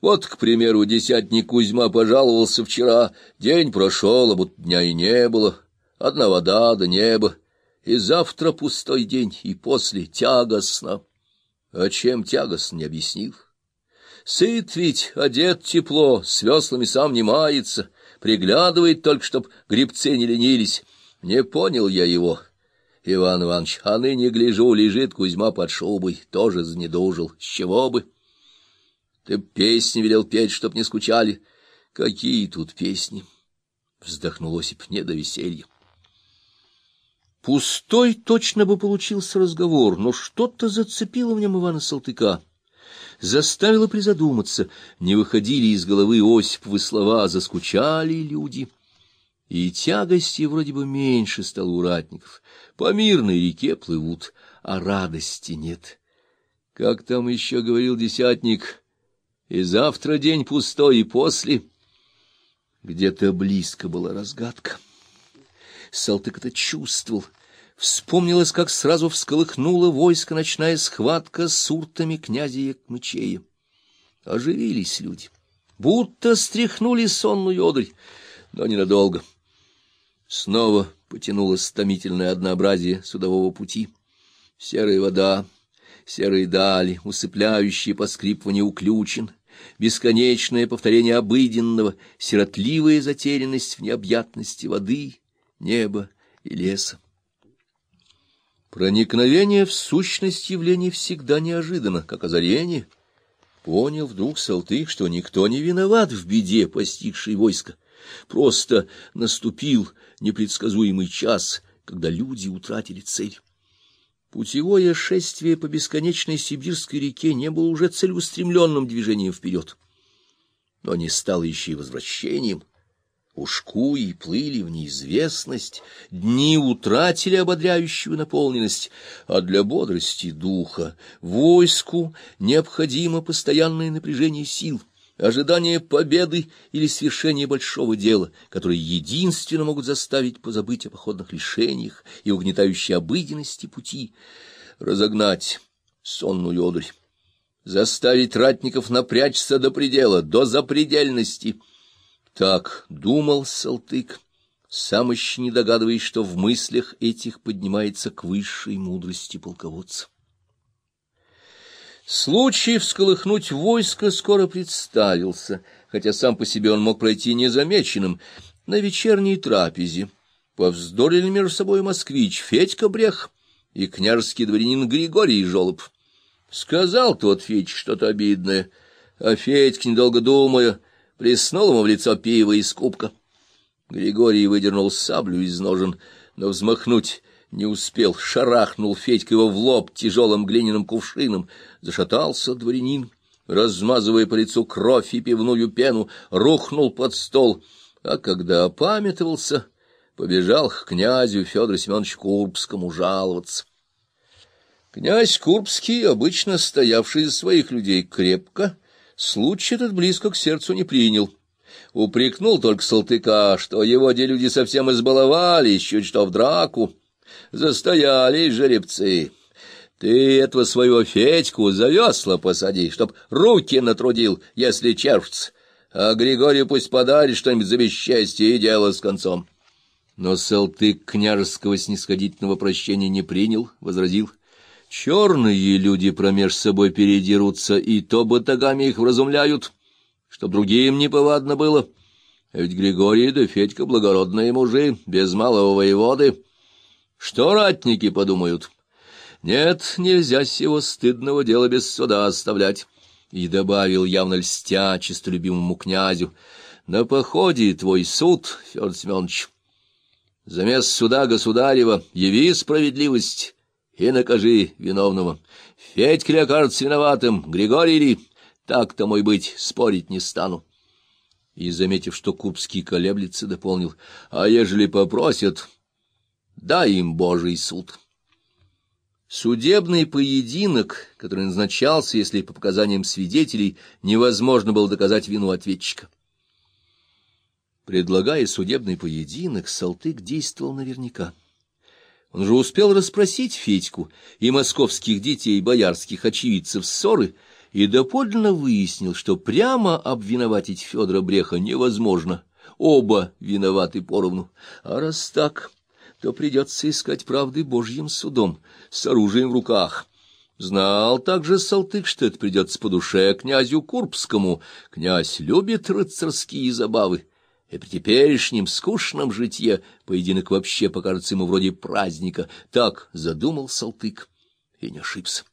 Вот, к примеру, десятник Кузьма пожаловался вчера, день прошел, а будто дня и не было, одна вода да небо, и завтра пустой день, и после тягостно. А чем тягостно, не объяснил. Сыт ведь, одет тепло, с веслами сам не мается, приглядывает только, чтоб грибцы не ленились. Не понял я его, Иван Иванович, а ныне гляжу, лежит Кузьма под шубой, тоже занедужил. С чего бы? Ты песни велел петь, чтоб не скучали. Какие тут песни? Вздохнул Осип, не до веселья. Пустой точно бы получился разговор, но что-то зацепило в нем Ивана Салтыка. Заставило призадуматься, не выходили из головы Осиповы слова, заскучали люди — и тягости вроде бы меньше стало у ратников. По мирной реке плывут, а радости нет. Как там еще говорил десятник, и завтра день пустой, и после... Где-то близко была разгадка. Салтык это чувствовал. Вспомнилось, как сразу всколыхнула войско ночная схватка с уртами князя Якмычея. Оживились люди, будто стряхнули сонную одурь, но ненадолго — Снова потянулось томительное однообразие судового пути. Серая вода, серые дали, усыпляющие поскрипывание уключен, бесконечное повторение обыденного, сиротливая затерянность в необъятности воды, неба и леса. Проникновение в сущность явлений всегда неожиданно, как озарение. Понял вдруг Салтык, что никто не виноват в беде, постигшей войско. Просто наступил непредсказуемый час, когда люди утратили цель. Путевое шествие по бесконечной сибирской реке не было уже целеустремленным движением вперед, но не стало еще и возвращением. Ушку и плыли в неизвестность, дни утратили ободряющую наполненность, а для бодрости духа войску необходимо постоянное напряжение сил — ожидание победы или свершения большого дела, которые единственно могут заставить позабыть о походных лишениях и угнетающей обыденности пути, разогнать сонную одурь, заставить ратников напрячься до предела, до запредельности. Так думал Салтык, сам еще не догадываясь, что в мыслях этих поднимается к высшей мудрости полководца. Случай всколыхнуть войско скоро представился, хотя сам по себе он мог пройти незамеченным. На вечерней трапезе повздорили между собой москвич Федька Брех и княжеский дворянин Григорий Жолоб. Сказал тот Федь что-то обидное, а Федька, недолго думая, плеснул ему в лицо пиво из кубка. Григорий выдернул саблю из ножен, но взмахнуть не успел, шарахнул Федька его в лоб тяжелым глиняным кувшином. Зашатался дворянин, размазывая по лицу кровь и пивную пену, рухнул под стол, а когда опамятовался, побежал к князю Федору Семеновичу Курбскому жаловаться. Князь Курбский, обычно стоявший из своих людей крепко, случай этот близко к сердцу не принял. Упрекнул только Салтыка, что его де люди совсем избаловались, чуть что в драку. Застоялись жеребцы. Ты этого своего Федьку за весла посади, чтоб руки натрудил, если червц, а Григорию пусть подарит что-нибудь за бесчестье и дело с концом. Но Салтык княжеского снисходительного прощения не принял, возразил. Черные люди промеж собой передерутся, и то батагами их вразумляют, чтоб другим не повадно было. А ведь Григорий да Федька благородные мужи, без малого воеводы. Что ратники подумают? Нет, нельзя сего стыдного дела без суда оставлять. И добавил явно льстя честолюбимому князю, на походе твой суд, Федор Семенович. Замест суда государева яви справедливость и накажи виновного. Федька ли окажется виноватым, Григорий ли? Так-то, мой быть, спорить не стану. И, заметив, что Кубский колеблется, дополнил, а ежели попросят дай им Божий суд. Судебный поединок, который назначался, если по показаниям свидетелей невозможно было доказать вину ответчика. Предлагая судебный поединок, Салтык действовал наверняка. Он же успел расспросить Федьку и московских детей боярских очевидцев ссоры, и доподлинно выяснил, что прямо обвиноватить Федора Бреха невозможно. Оба виноваты поровну. А раз так, то придется искать правды Божьим судом, с оружием в руках. Знал также Салтык, что это придется по душе князю Курбскому. Князь любит рыцарские забавы, и при теперешнем скучном житье поединок вообще покажется ему вроде праздника. Так задумал Салтык и не ошибся.